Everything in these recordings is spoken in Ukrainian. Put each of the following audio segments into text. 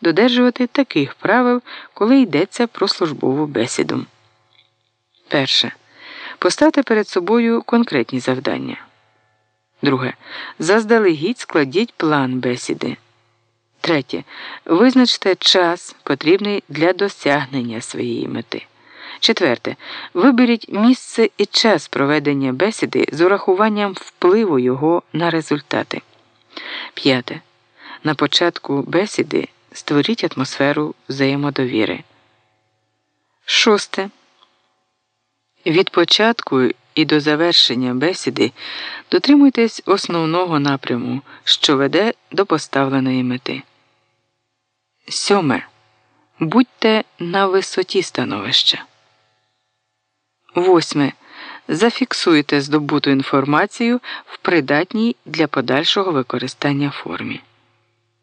додержувати таких правил, коли йдеться про службову бесіду. Перше. Поставте перед собою конкретні завдання. Друге. Заздалегідь складіть план бесіди. Третє. Визначте час, потрібний для досягнення своєї мети. Четверте. Виберіть місце і час проведення бесіди з урахуванням впливу його на результати. П'яте. На початку бесіди створіть атмосферу взаємодовіри. Шосте. Від початку і до завершення бесіди дотримуйтесь основного напряму, що веде до поставленої мети. Сьоме. Будьте на висоті становища. Восьме. Зафіксуйте здобуту інформацію в придатній для подальшого використання формі.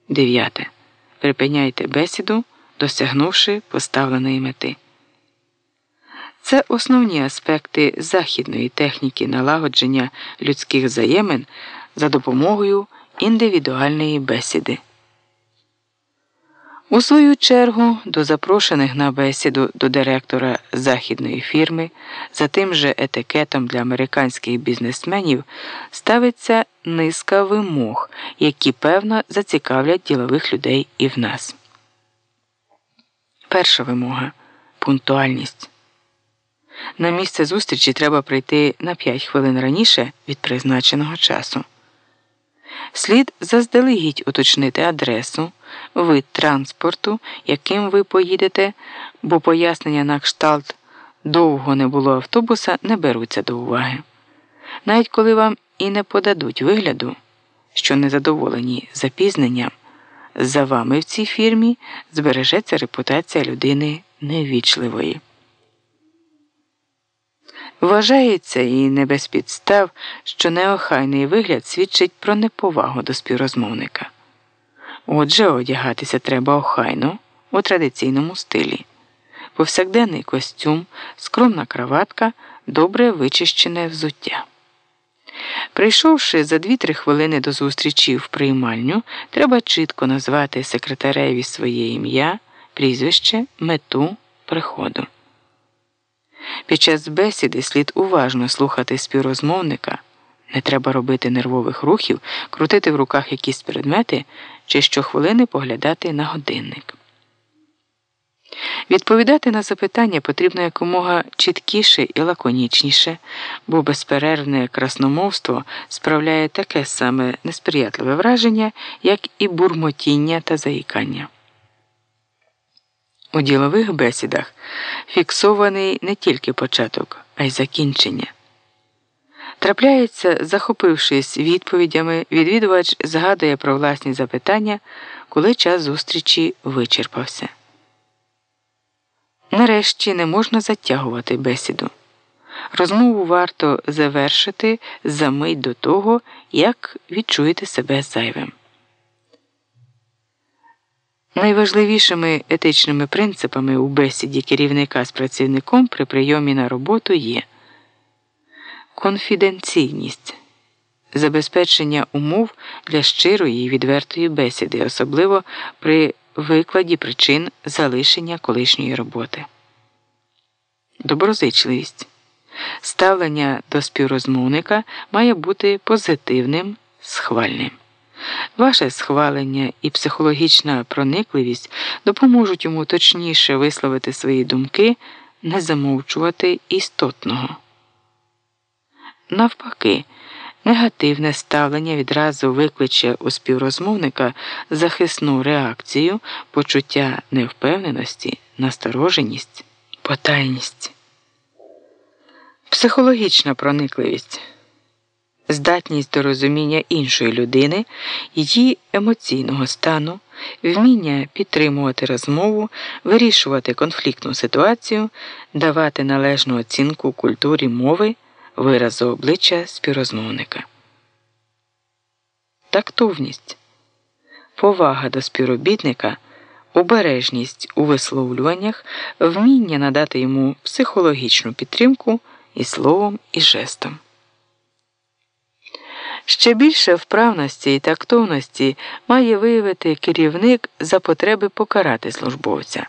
Дев'яте. Припиняйте бесіду, досягнувши поставленої мети. Це основні аспекти західної техніки налагодження людських взаємин за допомогою індивідуальної бесіди. У свою чергу до запрошених на бесіду до директора західної фірми за тим же етикетом для американських бізнесменів ставиться низка вимог, які певно зацікавлять ділових людей і в нас. Перша вимога пунктуальність. На місце зустрічі треба прийти на 5 хвилин раніше від призначеного часу. Слід заздалегідь уточнити адресу, вид транспорту, яким ви поїдете, бо пояснення на кшталт довго не було автобуса не беруться до уваги. Навіть коли вам і не подадуть вигляду, що незадоволені запізненням, за вами в цій фірмі збережеться репутація людини невічливої. Вважається і не без підстав, що неохайний вигляд свідчить про неповагу до співрозмовника. Отже, одягатися треба охайно у традиційному стилі. Повсякденний костюм, скромна краватка, добре вичищене взуття. Прийшовши за 2-3 хвилини до зустрічі в приймальню, треба чітко назвати секретареві своє ім'я, прізвище, мету приходу. Під час бесіди слід уважно слухати співрозмовника, не треба робити нервових рухів, крутити в руках якісь предмети чи щохвилини поглядати на годинник. Відповідати на запитання потрібно якомога чіткіше і лаконічніше, бо безперервне красномовство справляє таке саме несприятливе враження, як і бурмотіння та заїкання. У ділових бесідах фіксований не тільки початок, а й закінчення. Трапляється, захопившись відповідями, відвідувач згадує про власні запитання, коли час зустрічі вичерпався. Нарешті не можна затягувати бесіду. Розмову варто завершити за мить до того, як відчуєте себе зайвим. Найважливішими етичними принципами у бесіді керівника з працівником при прийомі на роботу є конфіденційність, забезпечення умов для щирої і відвертої бесіди, особливо при викладі причин залишення колишньої роботи, доброзичливість. Ставлення до співрозмовника має бути позитивним, схвальним. Ваше схвалення і психологічна проникливість допоможуть йому точніше висловити свої думки, не замовчувати істотного. Навпаки, негативне ставлення відразу викличе у співрозмовника захисну реакцію, почуття невпевненості, настороженість, потайність. Психологічна проникливість здатність до розуміння іншої людини, її емоційного стану, вміння підтримувати розмову, вирішувати конфліктну ситуацію, давати належну оцінку культурі мови, виразу обличчя співрозмовника. Тактовність, повага до співробітника. Обережність у висловлюваннях, вміння надати йому психологічну підтримку і словом, і жестом. Ще більше вправності і тактовності має виявити керівник за потреби покарати службовця.